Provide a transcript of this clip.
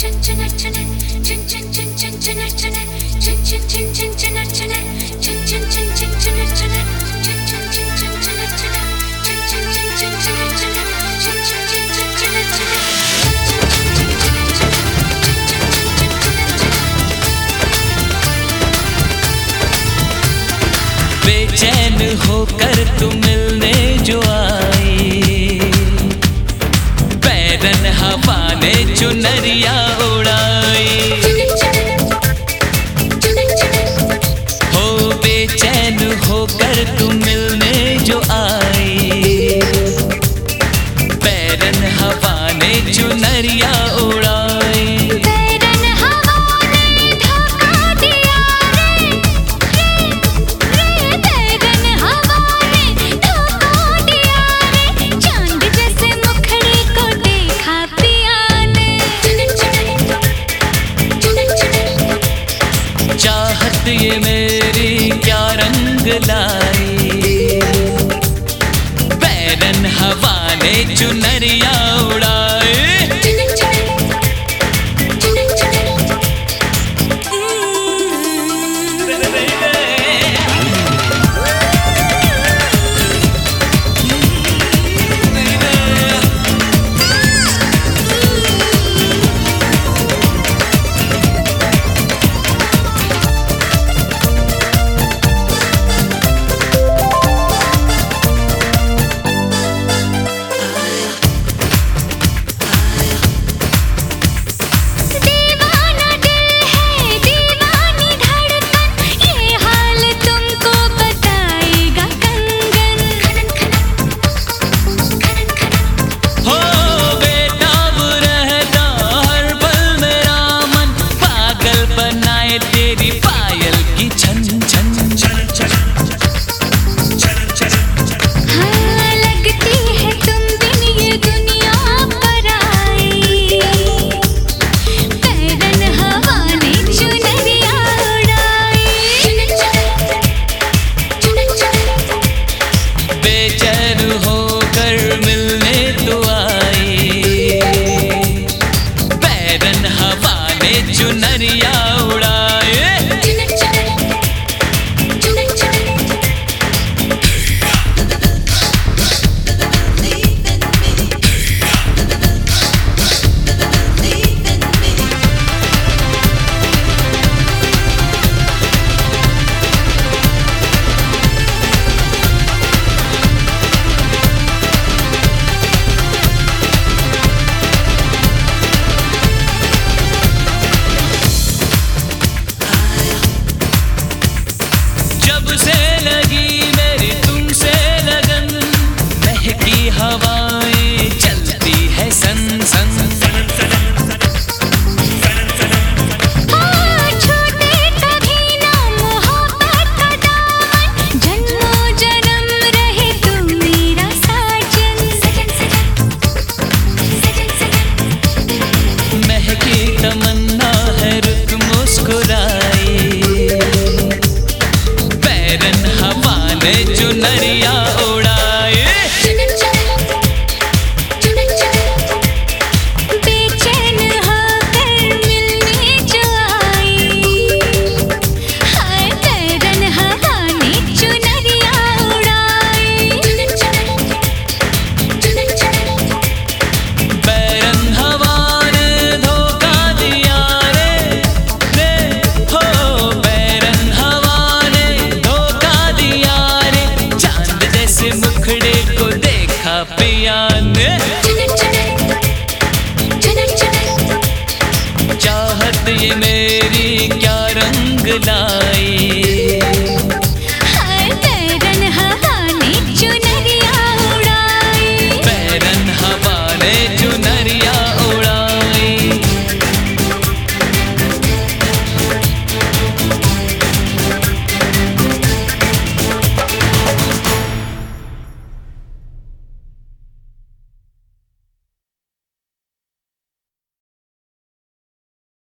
chin chin chin chin chin, chin, chin, chin, chin, chin, chin, chin, chin, chin, chin, chin. ये मेरी क्या रंग ला நரியா पिया चाहत ये मेरी क्या रंग ला